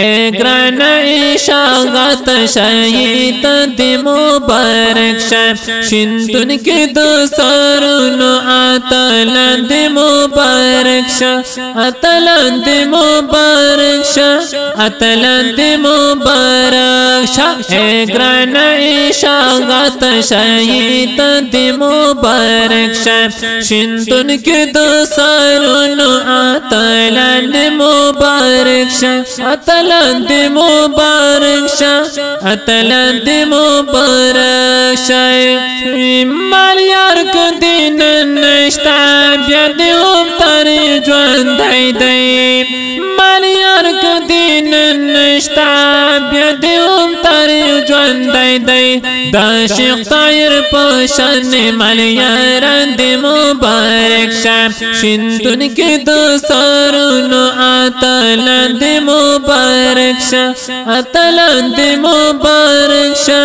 اے گران شاغت شہید دی مبارک شا شندن کی دو سارونو آتلان دی مبارک شا آتلان دی مبارک شا آتلان دی مبارک شا اے گران شاغت شہید دی مبارک شا شندن کی دو سارونو آتلان مبارک شاہ آتلان اتلان دی مبارک شاہ اتلان دی مبارک شاہ۔ مال یار کو دین نشتا بیاد ہم ام تاری جوان دائی۔ دائی مال یار کو دین نشتا جوان دائی دائی دا شیخ طایر پوشن مال یاران دی مبارک شا شندن کی دو سارونو آتلان دی مبارک مبارک شا اتلان دی مبارک شا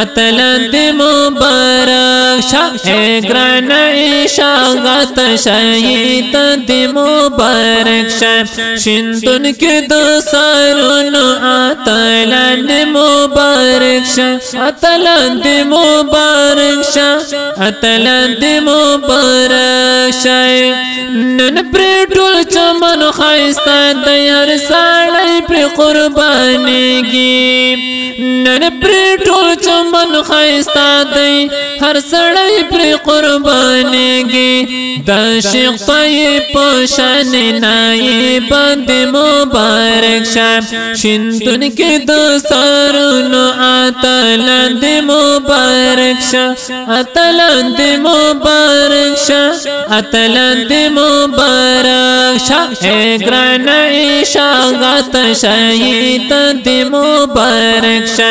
اتلان دی مبارک شا اے گران عیشا غات شہید دی مبارک شا شندن کی دو سارون اتلان دی مبارک شا مبارک شا مبارک نن پر ټول چمن خایستا د یار پر قربانی گی۔ نن پر ټول چمن خایستا دی هر سړی پر قربانی گی۔ شیخ طیب بند مبارک شا شندن کی دو سارونو مبارک شا آتلان دی مبارک شا آتلان مبارک شا، اے گران عیشا غات شہید دی مبارک شا،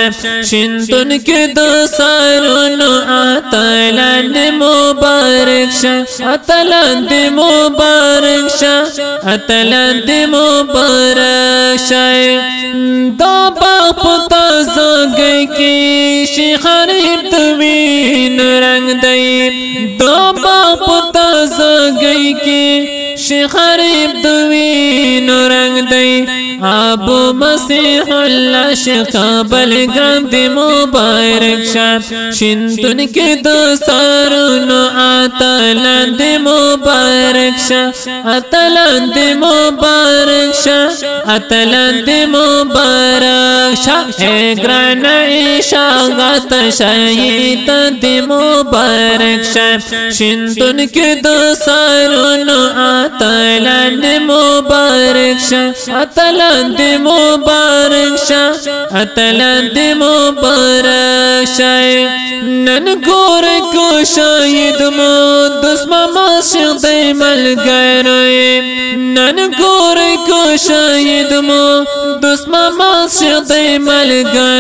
شندن کی دو سارونو آتلان دی مبارک شا آتلان دی مبارک شا آتلان دی مبارک شا دو باپ تازا گئی کی شیخانیب دوین رنگ دی دو باپ تا گئی کی شیخانیب دوین رنگ دی ابو مسیح اللہ شیخ بلگرام دی مبارک شا شندن کی دو سارونو آتلان دی مبارک شا آتلان دی مبارک شا آتلان دی مبارک شا اے گران عیشا، غات شہید دی مبارک شا شندن کی دو سارونو آتلان دی مبارک شا آتلان دی مبارک شا آتلان دی مبارک شا نن گور کو شاید مو دسما ماسق دی مل گئے۔ نن گور کو شاید مو دسما ماسق دی مل گئے۔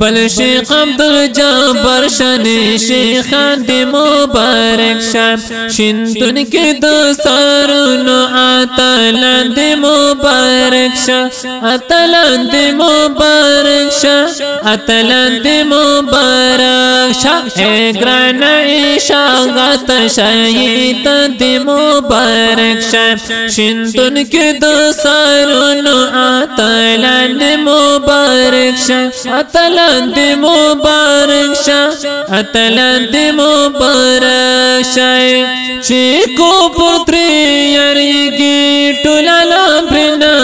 بل شیخ عبدالجابر شن شیخان دی مبارک شا شندن کی دو سارونو آتلان مبارک شا آتلان مبارک شا آتلان مبارک شا اے گران عیشا غات شہید دی مبارک شا شندن کی دو سارونو آتلان دی مبارک شا آتلان دی مبارک شا آتلان دی مبارک شا چیکو پرتری یریگی ٹولالا برنا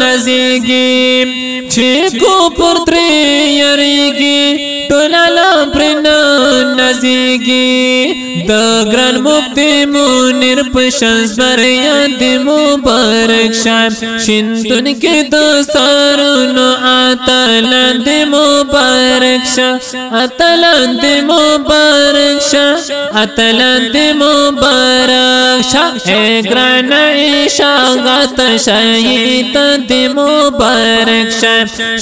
نزیگی چیکو پرتری یریگی ٹولالا برنا نزیگی دا گران مبتی مونر پشنس بریا دی مبارک شام شندن کی دا سارو نو دی مبارک شا آتالان دی مبارک شا آتالان دی مبارک شا اے گران عیشا غات شہید دی مبارک شا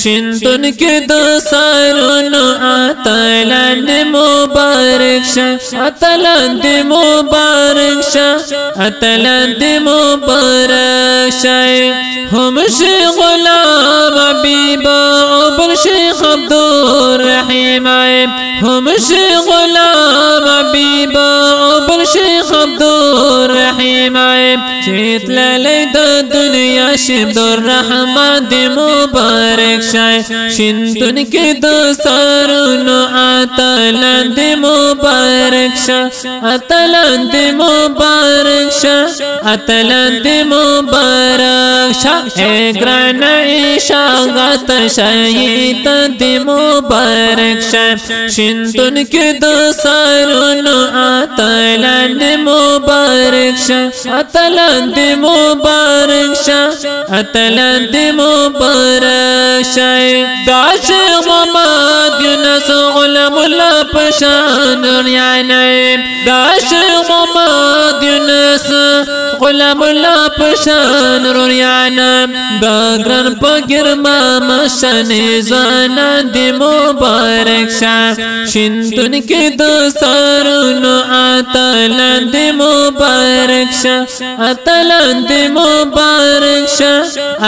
شندن کی دو سارونو آتالان اتلند مبارک شا اتلند مبارک شا اتلند مبارک شا ہم شیخ غلام عبیبا عبر شیخ عبدالرحیم آئے ہم شیخ غلام عبیبا عبر شیخ عبدالرحیم آئے چیت للی دا دنیا شبد الرحمن دی مبارک شای شندن کی دو سارونو آتا لند مبارک شا آتا لند مبارک شا آتا لند مبارک شا اے گران عیشا غات دی مبارک شا شندن کی دو سارون آتا مبارک مبارک شا آتا لند مبارک شا اتلند مبارک شای those غماد Yunus Ghulam Allah پشان ریانی those غماد یونس غلام اللہ پشان ریانا باگران پا گرما مشان زانان دی مبارک شا شندن کی دستارونو آتا لند مبارک شا آتا لند مبارک شا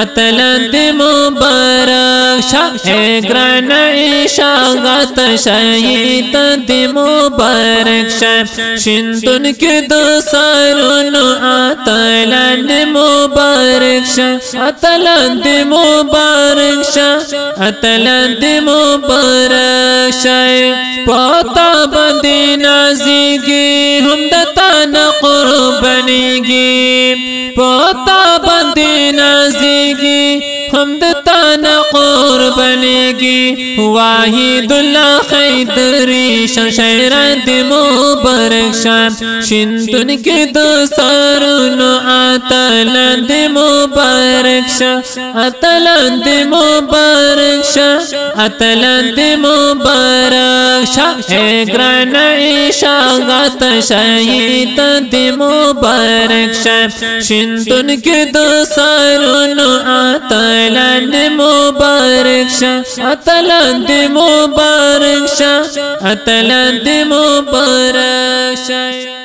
اتلند مبارک شا اے گران عیشا غات شاییت دی مبارک شا شندن کی دو سارونو اتلند مبارک شا اتلند مبارک شا اتلند مبارک شا پاتا بندی نازی نازیگی ہم دتا نقل بنی گی پوتا بندی نازیگی ہم دتا نقربنی گی واحد اللہ خیدری شیران دی مبارک شان شندن کی دو سارونو آتلان دی مبارک شان آتلان دی مبارک شان آتلان دی مبارک شان اے گران عیشا غات دی مبارک شان شندن کی دو سارونو آتلان اتلند مبارک شاہ اتلند مبارک شاہ اتلند مبارک شاہ۔